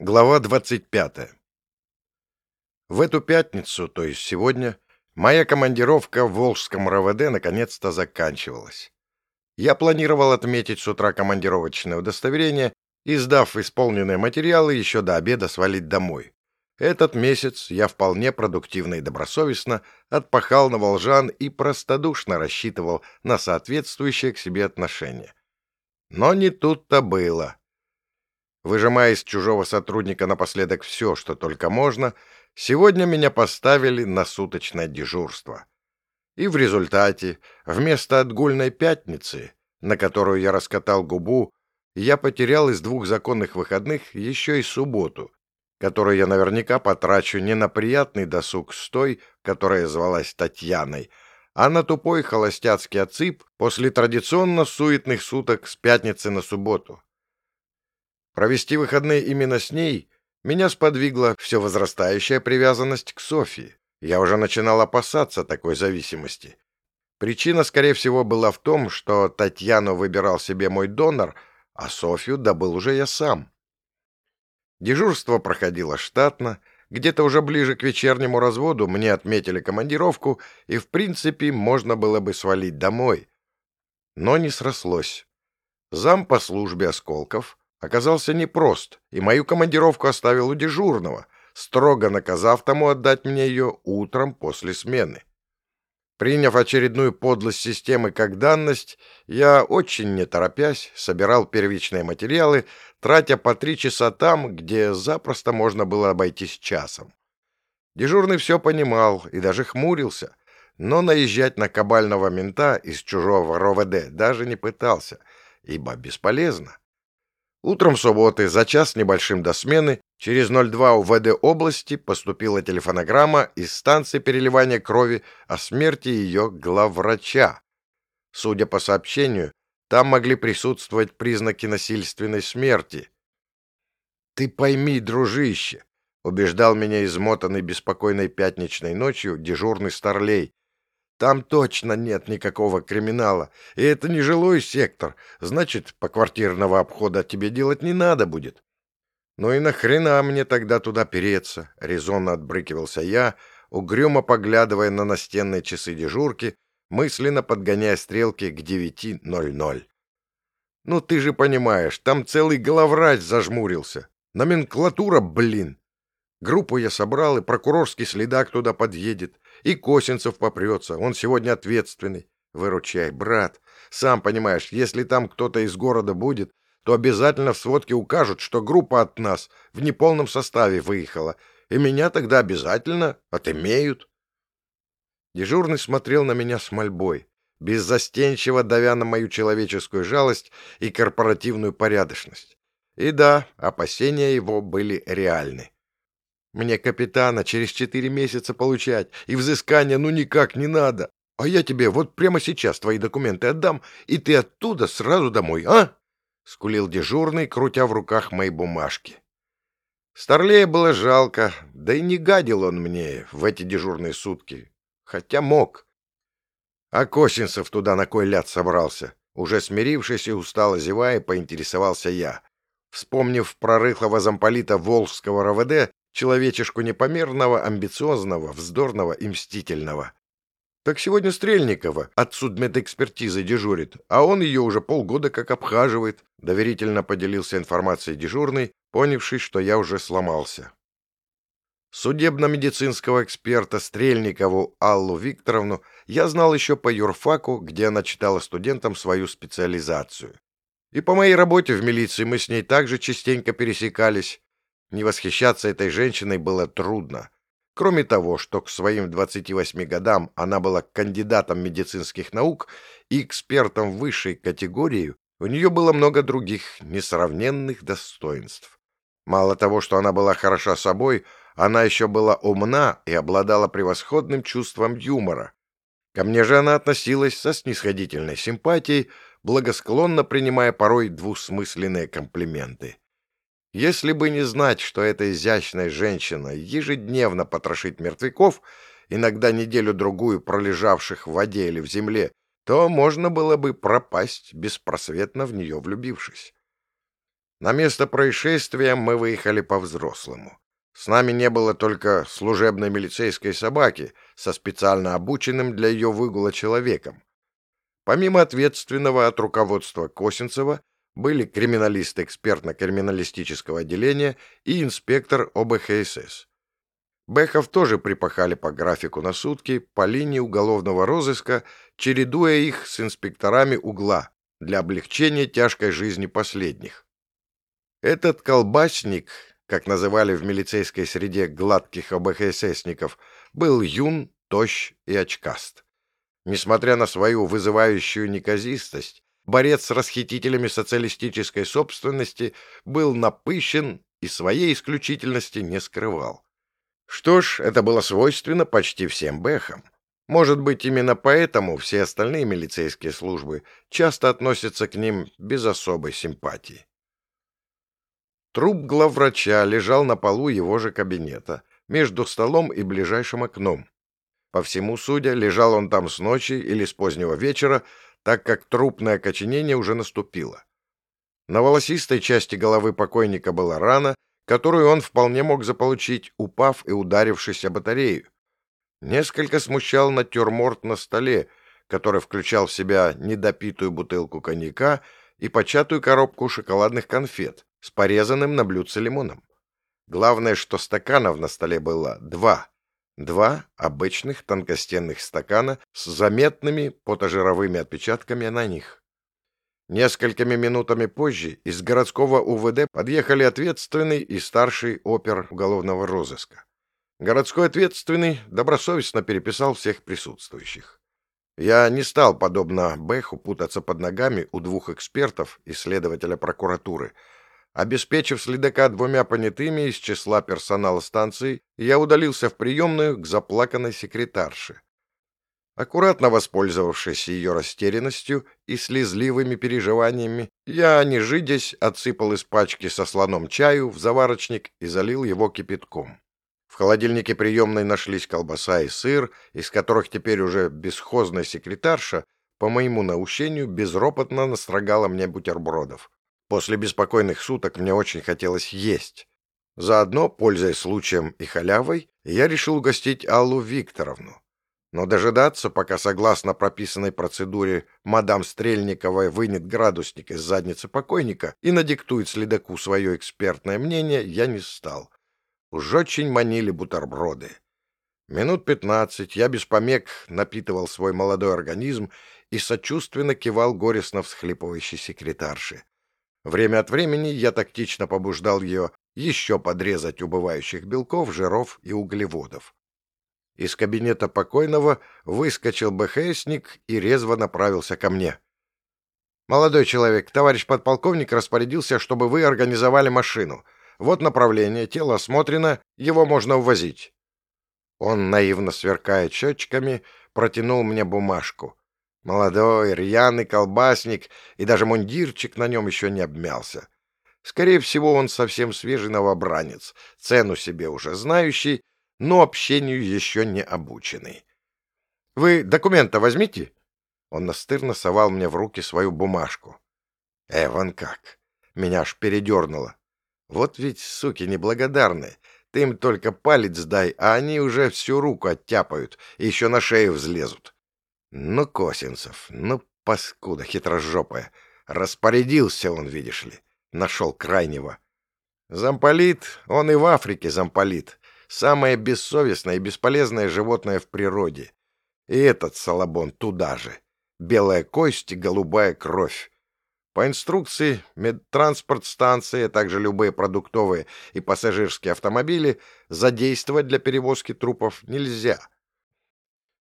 Глава 25. В эту пятницу, то есть сегодня, моя командировка в Волжском РВД наконец-то заканчивалась. Я планировал отметить с утра командировочное удостоверение и, сдав исполненные материалы, еще до обеда свалить домой. Этот месяц я вполне продуктивно и добросовестно отпахал на волжан и простодушно рассчитывал на соответствующее к себе отношение. Но не тут-то было. Выжимая из чужого сотрудника напоследок все, что только можно, сегодня меня поставили на суточное дежурство. И в результате, вместо отгульной пятницы, на которую я раскатал губу, я потерял из двух законных выходных еще и субботу, которую я наверняка потрачу не на приятный досуг с той, которая звалась Татьяной, а на тупой холостяцкий отсып после традиционно суетных суток с пятницы на субботу. Провести выходные именно с ней меня сподвигла все возрастающая привязанность к Софии. Я уже начинал опасаться такой зависимости. Причина, скорее всего, была в том, что Татьяну выбирал себе мой донор, а Софью добыл уже я сам. Дежурство проходило штатно, где-то уже ближе к вечернему разводу мне отметили командировку, и, в принципе, можно было бы свалить домой. Но не срослось. Зам по службе Осколков оказался непрост, и мою командировку оставил у дежурного, строго наказав тому отдать мне ее утром после смены. Приняв очередную подлость системы как данность, я, очень не торопясь, собирал первичные материалы, тратя по три часа там, где запросто можно было обойтись часом. Дежурный все понимал и даже хмурился, но наезжать на кабального мента из чужого РОВД даже не пытался, ибо бесполезно. Утром субботы, за час небольшим до смены, через 02 УВД области поступила телефонограмма из станции переливания крови о смерти ее главврача. Судя по сообщению, там могли присутствовать признаки насильственной смерти. «Ты пойми, дружище», — убеждал меня измотанный беспокойной пятничной ночью дежурный старлей, там точно нет никакого криминала, и это не жилой сектор, значит, поквартирного обхода тебе делать не надо будет. Ну и нахрена мне тогда туда переться, резонно отбрыкивался я, угрюмо поглядывая на настенные часы дежурки, мысленно подгоняя стрелки к 9.00. Ну ты же понимаешь, там целый головрач зажмурился. Номенклатура, блин. Группу я собрал, и прокурорский следак туда подъедет. И Косинцев попрется, он сегодня ответственный. Выручай, брат. Сам понимаешь, если там кто-то из города будет, то обязательно в сводке укажут, что группа от нас в неполном составе выехала, и меня тогда обязательно отымеют. Дежурный смотрел на меня с мольбой, беззастенчиво давя на мою человеческую жалость и корпоративную порядочность. И да, опасения его были реальны. Мне капитана через четыре месяца получать, и взыскания ну никак не надо. А я тебе вот прямо сейчас твои документы отдам, и ты оттуда сразу домой, а?» — скулил дежурный, крутя в руках мои бумажки. Старлея было жалко, да и не гадил он мне в эти дежурные сутки, хотя мог. А Косинцев туда на кой ляд собрался? Уже смирившись и устало зевая, поинтересовался я. Вспомнив про рыхлого замполита Волжского РВД, человечешку непомерного, амбициозного, вздорного и мстительного. Так сегодня Стрельникова от судмедэкспертизы дежурит, а он ее уже полгода как обхаживает, доверительно поделился информацией дежурный, понявший, что я уже сломался. Судебно-медицинского эксперта Стрельникову Аллу Викторовну я знал еще по юрфаку, где она читала студентам свою специализацию. И по моей работе в милиции мы с ней также частенько пересекались, не восхищаться этой женщиной было трудно. Кроме того, что к своим 28 годам она была кандидатом медицинских наук и экспертом высшей категории, у нее было много других несравненных достоинств. Мало того, что она была хороша собой, она еще была умна и обладала превосходным чувством юмора. Ко мне же она относилась со снисходительной симпатией, благосклонно принимая порой двусмысленные комплименты. Если бы не знать, что эта изящная женщина ежедневно потрошит мертвяков, иногда неделю-другую пролежавших в воде или в земле, то можно было бы пропасть, беспросветно в нее влюбившись. На место происшествия мы выехали по-взрослому. С нами не было только служебной милицейской собаки со специально обученным для ее выгула человеком. Помимо ответственного от руководства Косинцева были криминалист экспертно-криминалистического отделения и инспектор ОБХСС. Бехов тоже припахали по графику на сутки по линии уголовного розыска, чередуя их с инспекторами угла для облегчения тяжкой жизни последних. Этот колбасник, как называли в милицейской среде гладких ОБХССников, был юн, тощ и очкаст. Несмотря на свою вызывающую неказистость, борец с расхитителями социалистической собственности был напыщен и своей исключительности не скрывал. Что ж, это было свойственно почти всем бэхам. Может быть, именно поэтому все остальные милицейские службы часто относятся к ним без особой симпатии. Труп главврача лежал на полу его же кабинета, между столом и ближайшим окном. По всему судя, лежал он там с ночи или с позднего вечера, так как трупное окоченение уже наступило. На волосистой части головы покойника была рана, которую он вполне мог заполучить, упав и ударившись о батарею. Несколько смущал натюрморт на столе, который включал в себя недопитую бутылку коньяка и початую коробку шоколадных конфет с порезанным на блюдце лимоном. Главное, что стаканов на столе было два. Два обычных тонкостенных стакана с заметными потожировыми отпечатками на них. Несколькими минутами позже из городского УВД подъехали ответственный и старший опер уголовного розыска. Городской ответственный добросовестно переписал всех присутствующих. Я не стал, подобно Бэху, путаться под ногами у двух экспертов и следователя прокуратуры. Обеспечив следака двумя понятыми из числа персонала станции, я удалился в приемную к заплаканной секретарше. Аккуратно воспользовавшись ее растерянностью и слезливыми переживаниями, я, не жидясь, отсыпал из пачки со слоном чаю в заварочник и залил его кипятком. В холодильнике приемной нашлись колбаса и сыр, из которых теперь уже бесхозная секретарша, по моему наущению, безропотно настрогала мне бутербродов. После беспокойных суток мне очень хотелось есть. Заодно, пользуясь случаем и халявой, я решил угостить Аллу Викторовну. Но дожидаться, пока, согласно прописанной процедуре, мадам Стрельникова вынет градусник из задницы покойника и надиктует следаку свое экспертное мнение, я не стал. Уж очень манили бутерброды. Минут пятнадцать я без помех напитывал свой молодой организм и сочувственно кивал горестно всхлипывающей секретарше. Время от времени я тактично побуждал ее еще подрезать убывающих белков, жиров и углеводов. Из кабинета покойного выскочил БХСник и резво направился ко мне. «Молодой человек, товарищ подполковник распорядился, чтобы вы организовали машину. Вот направление, тело осмотрено, его можно увозить». Он, наивно сверкая щечками, протянул мне бумажку. Молодой, рьяный колбасник, и даже мундирчик на нем еще не обмялся. Скорее всего, он совсем свежий новобранец, цену себе уже знающий, но общению еще не обученный. «Вы документа возьмите?» Он настырно совал мне в руки свою бумажку. Эван как! Меня аж передернуло. Вот ведь, суки неблагодарные, ты им только палец дай, а они уже всю руку оттяпают и еще на шею взлезут. Ну, Косинцев, ну, паскуда хитрожопая. Распорядился он, видишь ли, нашел крайнего. Замполит, он и в Африке замполит самое бессовестное и бесполезное животное в природе. И этот салабон туда же. Белая кость и голубая кровь. По инструкции, медтранспорт станции, а также любые продуктовые и пассажирские автомобили задействовать для перевозки трупов нельзя.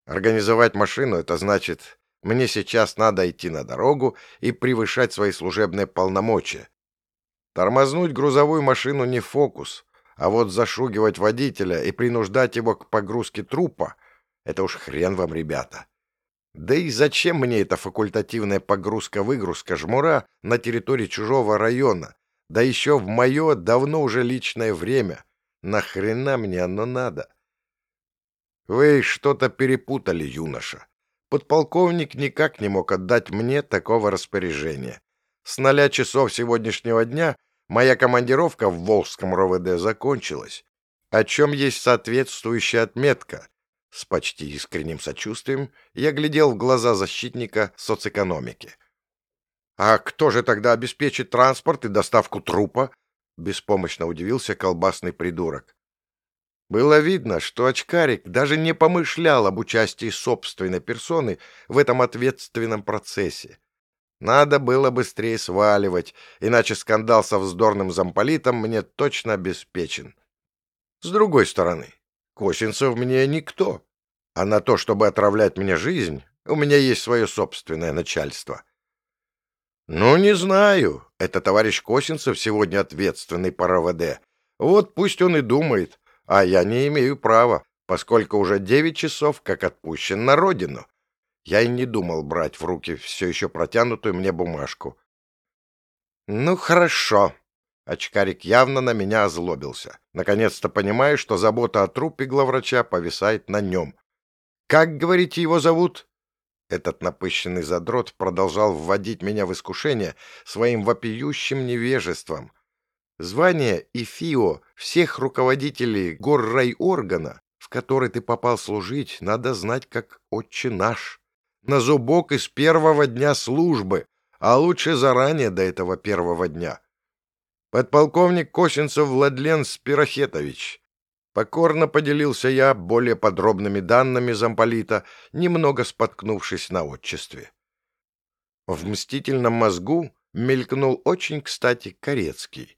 Организовать машину — это значит, мне сейчас надо идти на дорогу и превышать свои служебные полномочия. Тормознуть грузовую машину не фокус. А вот зашугивать водителя и принуждать его к погрузке трупа — это уж хрен вам, ребята. Да и зачем мне эта факультативная погрузка-выгрузка жмура на территории чужого района? Да еще в мое давно уже личное время. Нахрена мне оно надо? Вы что-то перепутали, юноша. Подполковник никак не мог отдать мне такого распоряжения. С ноля часов сегодняшнего дня моя командировка в Волжском РОВД закончилась, о чем есть соответствующая отметка. С почти искренним сочувствием я глядел в глаза защитника соцэкономики. «А кто же тогда обеспечит транспорт и доставку трупа?» — беспомощно удивился колбасный придурок. Было видно, что очкарик даже не помышлял об участии собственной персоны в этом ответственном процессе. Надо было быстрее сваливать, иначе скандал со вздорным замполитом мне точно обеспечен. С другой стороны, Косинцев мне никто, а на то, чтобы отравлять мне жизнь, у меня есть свое собственное начальство. Ну, не знаю, это товарищ Косинцев сегодня ответственный по РОВД. Вот пусть он и думает, а я не имею права, поскольку уже девять часов как отпущен на родину. Я и не думал брать в руки все еще протянутую мне бумажку. «Ну, хорошо». Очкарик явно на меня озлобился. Наконец-то понимаю, что забота о трупе главврача повисает на нем. «Как, говорите, его зовут?» Этот напыщенный задрот продолжал вводить меня в искушение своим вопиющим невежеством. Звание ФИО всех руководителей горрайоргана, в который ты попал служить, надо знать как «Отче наш» на зубок из первого дня службы, а лучше заранее до этого первого дня. Подполковник Косинцев Владлен Спирохетович. Покорно поделился я более подробными данными замполита, немного споткнувшись на отчестве. В мстительном мозгу мелькнул очень кстати Корецкий.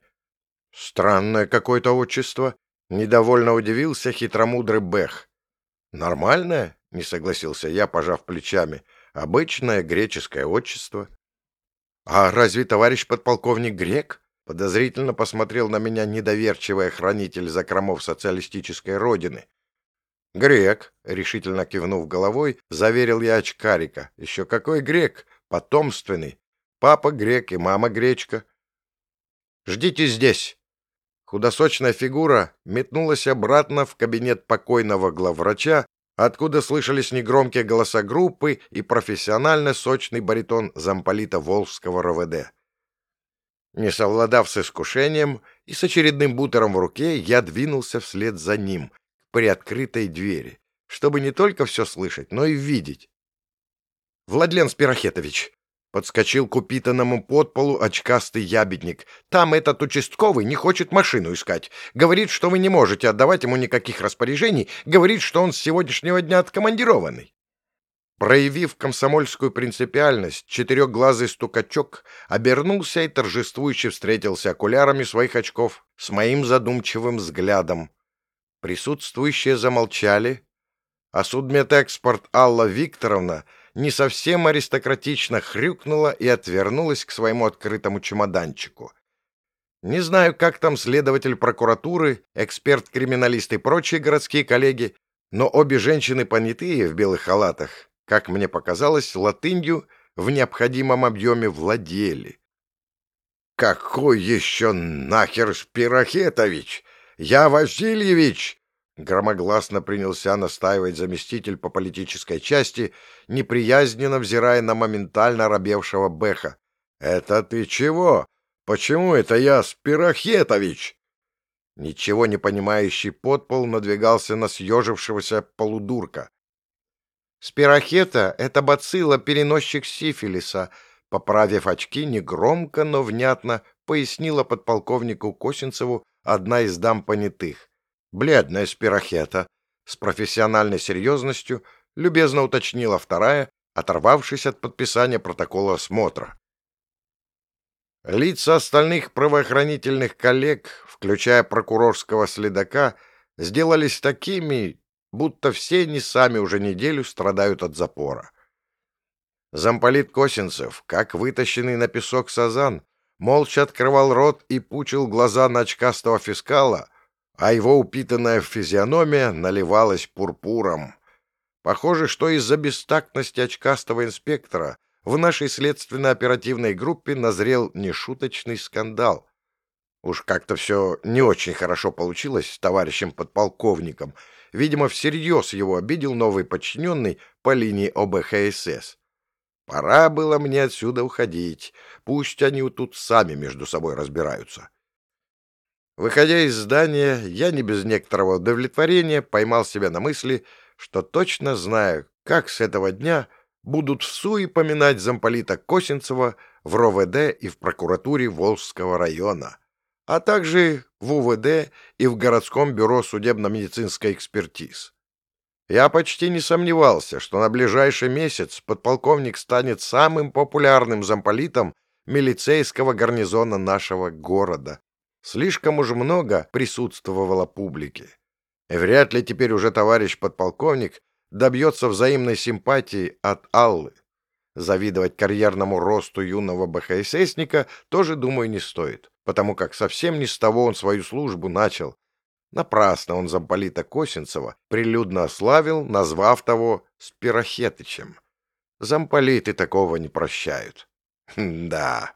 Странное какое-то отчество. Недовольно удивился хитромудрый Бэх. Нормальное? не согласился я, пожав плечами. Обычное греческое отчество. А разве товарищ подполковник грек? Подозрительно посмотрел на меня недоверчивый хранитель закромов социалистической родины. «Грек», — решительно кивнув головой, заверил я очкарика. «Еще какой грек? Потомственный. Папа грек и мама гречка». «Ждите здесь». Худосочная фигура метнулась обратно в кабинет покойного главврача, откуда слышались негромкие голоса группы и профессионально сочный баритон замполита Волжского РОВД. Не совладав с искушением и с очередным бутером в руке, я двинулся вслед за ним, к приоткрытой двери, чтобы не только все слышать, но и видеть. «Владлен Спирохетович!» Подскочил к упитанному подполу очкастый ябедник. «Там этот участковый не хочет машину искать. Говорит, что вы не можете отдавать ему никаких распоряжений. Говорит, что он с сегодняшнего дня откомандированный». Проявив комсомольскую принципиальность, четырехглазый стукачок обернулся и торжествующе встретился окулярами своих очков с моим задумчивым взглядом. Присутствующие замолчали, а судмедэкспорт Алла Викторовна — не совсем аристократично хрюкнула и отвернулась к своему открытому чемоданчику. Не знаю, как там следователь прокуратуры, эксперт-криминалист и прочие городские коллеги, но обе женщины понятые в белых халатах, как мне показалось, латынью в необходимом объеме владели. «Какой еще нахер Спирохетович? Я Васильевич!» Громогласно принялся настаивать заместитель по политической части, неприязненно взирая на моментально робевшего Беха. «Это ты чего? Почему это я, Спирохетович?» Ничего не понимающий подпол надвигался на съежившегося полудурка. «Спирохета — это бацилла, переносчик сифилиса», поправив очки, негромко, но внятно пояснила подполковнику Косинцеву одна из дам понятых. Бледная спирохета, с профессиональной серьезностью, любезно уточнила вторая, оторвавшись от подписания протокола осмотра. Лица остальных правоохранительных коллег, включая прокурорского следака, сделались такими, будто все они сами уже неделю страдают от запора. Замполит Косинцев, как вытащенный на песок сазан, молча открывал рот и пучил глаза на очкастого фискала, а его упитанная физиономия наливалась пурпуром. Похоже, что из-за бестактности очкастого инспектора в нашей следственно-оперативной группе назрел нешуточный скандал. Уж как-то все не очень хорошо получилось с товарищем подполковником. Видимо, всерьез его обидел новый подчиненный по линии ОБХСС. Пора было мне отсюда уходить. Пусть они тут сами между собой разбираются. Выходя из здания, я не без некоторого удовлетворения поймал себя на мысли, что точно знаю, как с этого дня будут в СУИ поминать замполита Косинцева в РОВД и в прокуратуре Волжского района, а также в УВД и в городском бюро судебно-медицинской экспертиз. Я почти не сомневался, что на ближайший месяц подполковник станет самым популярным замполитом милицейского гарнизона нашего города. Слишком уж много присутствовало публики. Вряд ли теперь уже товарищ подполковник добьется взаимной симпатии от Аллы. Завидовать карьерному росту юного БХССника тоже, думаю, не стоит, потому как совсем не с того он свою службу начал, Напрасно он замполита Косинцева прилюдно ославил, назвав того Спирохетычем. Замполиты такого не прощают. да.